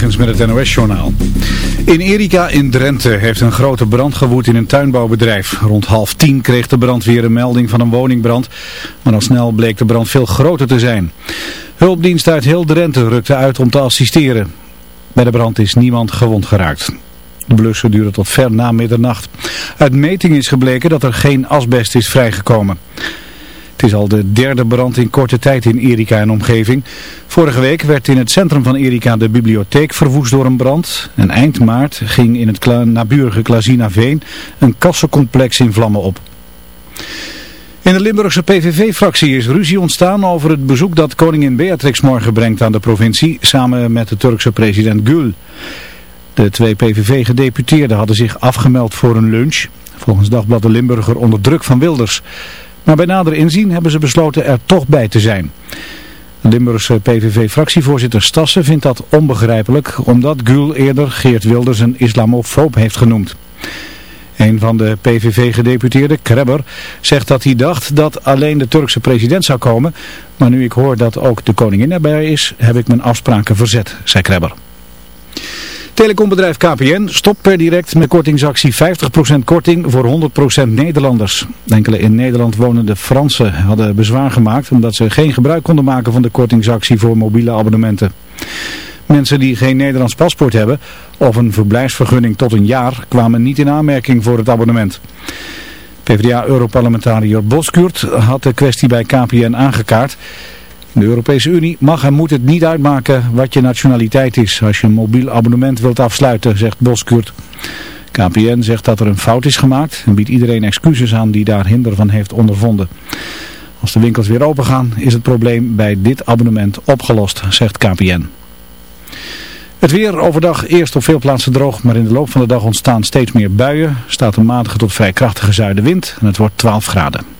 Met het NOS-journaal. In Erika in Drenthe heeft een grote brand gewoed in een tuinbouwbedrijf. Rond half tien kreeg de brandweer een melding van een woningbrand, maar al snel bleek de brand veel groter te zijn. Hulpdienst uit heel Drenthe rukte uit om te assisteren. Bij de brand is niemand gewond geraakt. De blussen duurde tot ver na middernacht. Uit meting is gebleken dat er geen asbest is vrijgekomen. Het is al de derde brand in korte tijd in Erika en omgeving. Vorige week werd in het centrum van Erika de bibliotheek verwoest door een brand. En eind maart ging in het naburige Klazina Veen een kassencomplex in vlammen op. In de Limburgse PVV-fractie is ruzie ontstaan over het bezoek dat koningin Beatrix morgen brengt aan de provincie, samen met de Turkse president Gül. De twee PVV-gedeputeerden hadden zich afgemeld voor een lunch, volgens Dagblad de Limburger onder druk van Wilders. Maar bij nader inzien hebben ze besloten er toch bij te zijn. De Limburgse PVV-fractievoorzitter Stassen vindt dat onbegrijpelijk, omdat Gül eerder Geert Wilders een islamofoob heeft genoemd. Een van de PVV-gedeputeerden, Krebber, zegt dat hij dacht dat alleen de Turkse president zou komen. Maar nu ik hoor dat ook de koningin erbij is, heb ik mijn afspraken verzet, zei Krebber. Telecombedrijf KPN stopt per direct met kortingsactie 50% korting voor 100% Nederlanders. Enkele in Nederland wonende Fransen hadden bezwaar gemaakt omdat ze geen gebruik konden maken van de kortingsactie voor mobiele abonnementen. Mensen die geen Nederlands paspoort hebben of een verblijfsvergunning tot een jaar kwamen niet in aanmerking voor het abonnement. PvdA-europarlementariër Boskurt had de kwestie bij KPN aangekaart. De Europese Unie mag en moet het niet uitmaken wat je nationaliteit is als je een mobiel abonnement wilt afsluiten, zegt Boskurt. KPN zegt dat er een fout is gemaakt en biedt iedereen excuses aan die daar hinder van heeft ondervonden. Als de winkels weer open gaan is het probleem bij dit abonnement opgelost, zegt KPN. Het weer overdag eerst op veel plaatsen droog, maar in de loop van de dag ontstaan steeds meer buien. staat een matige tot vrij krachtige zuidenwind en het wordt 12 graden.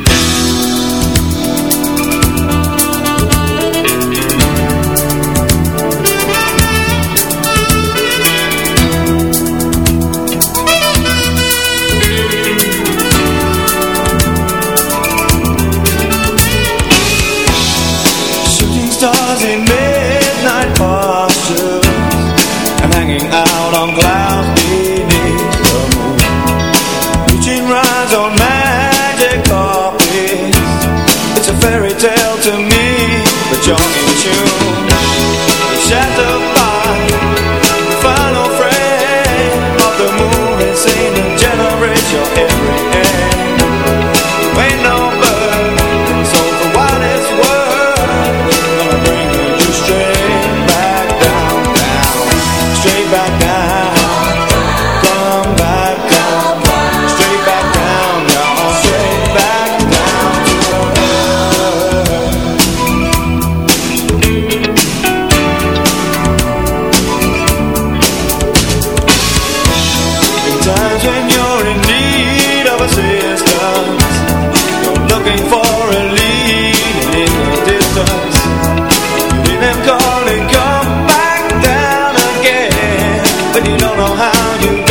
Don't you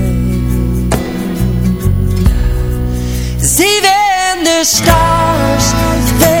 The stars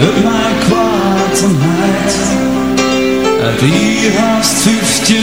uit mijn kwaadheid die haast 50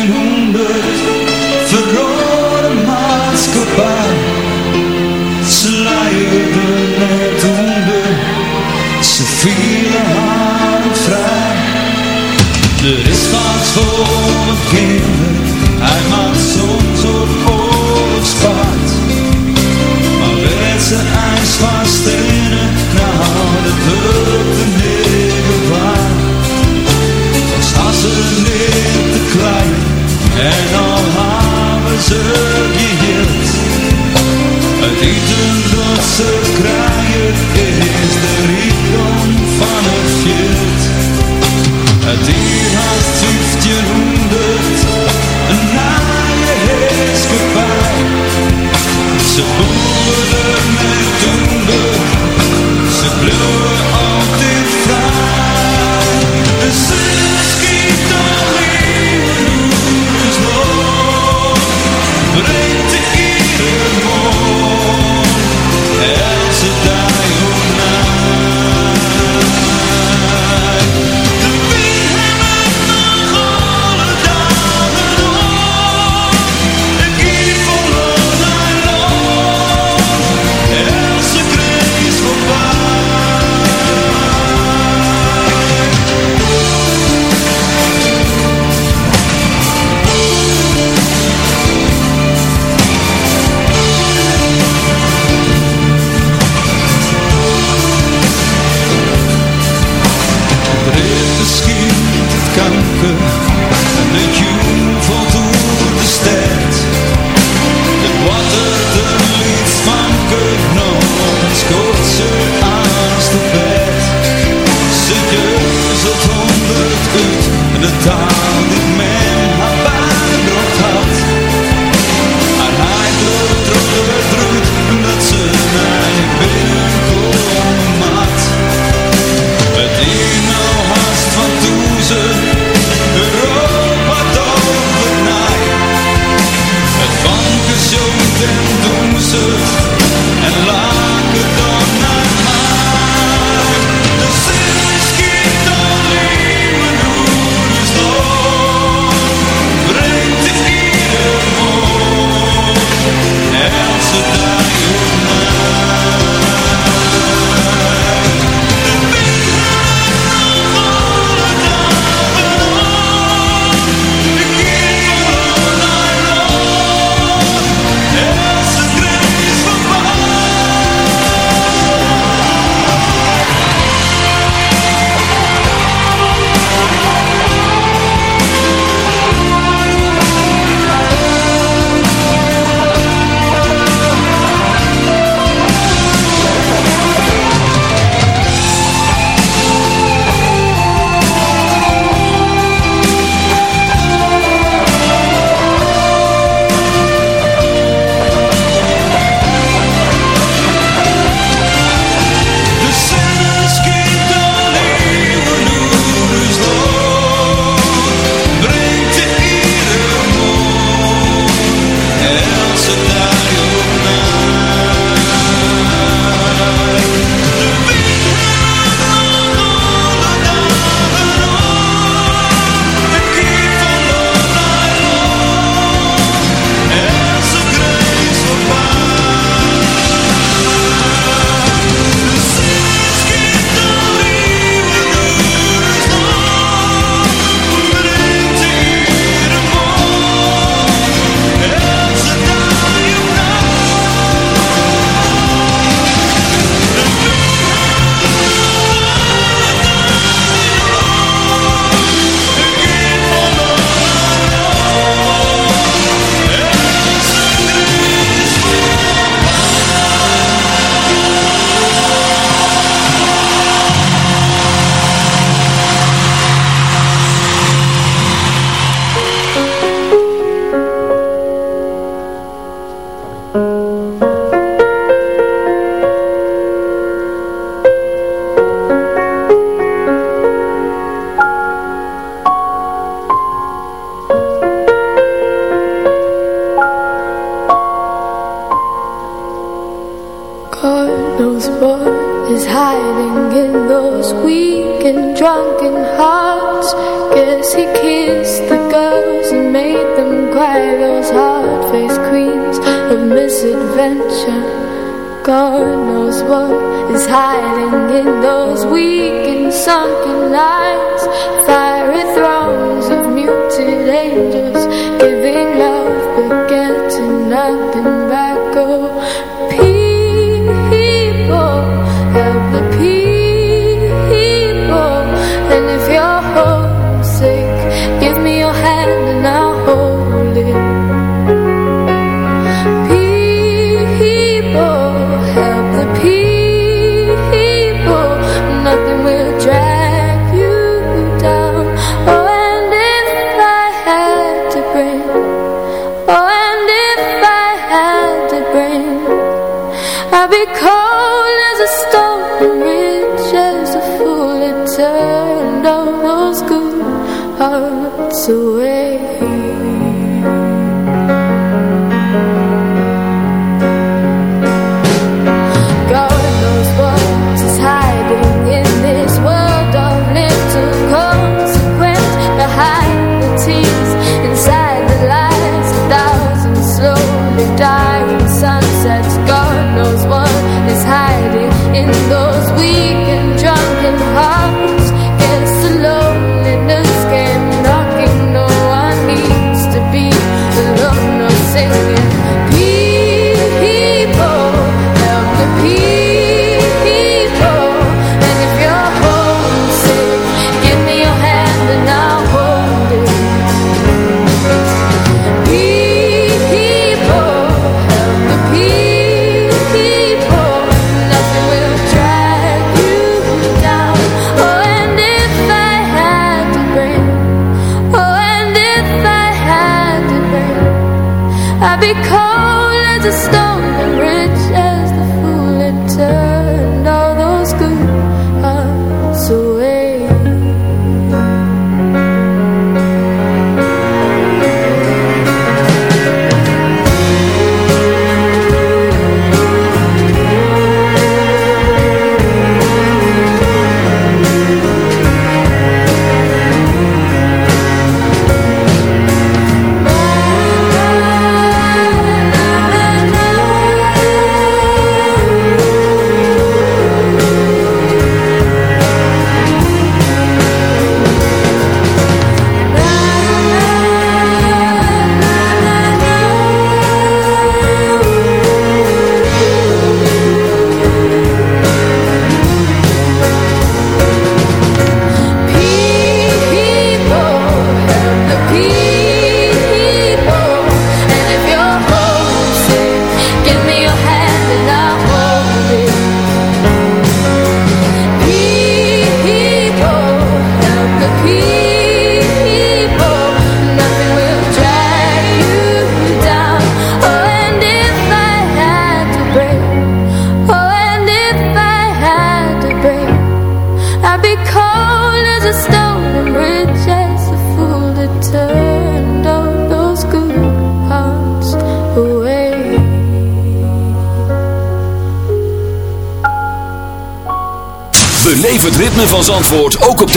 stone and riches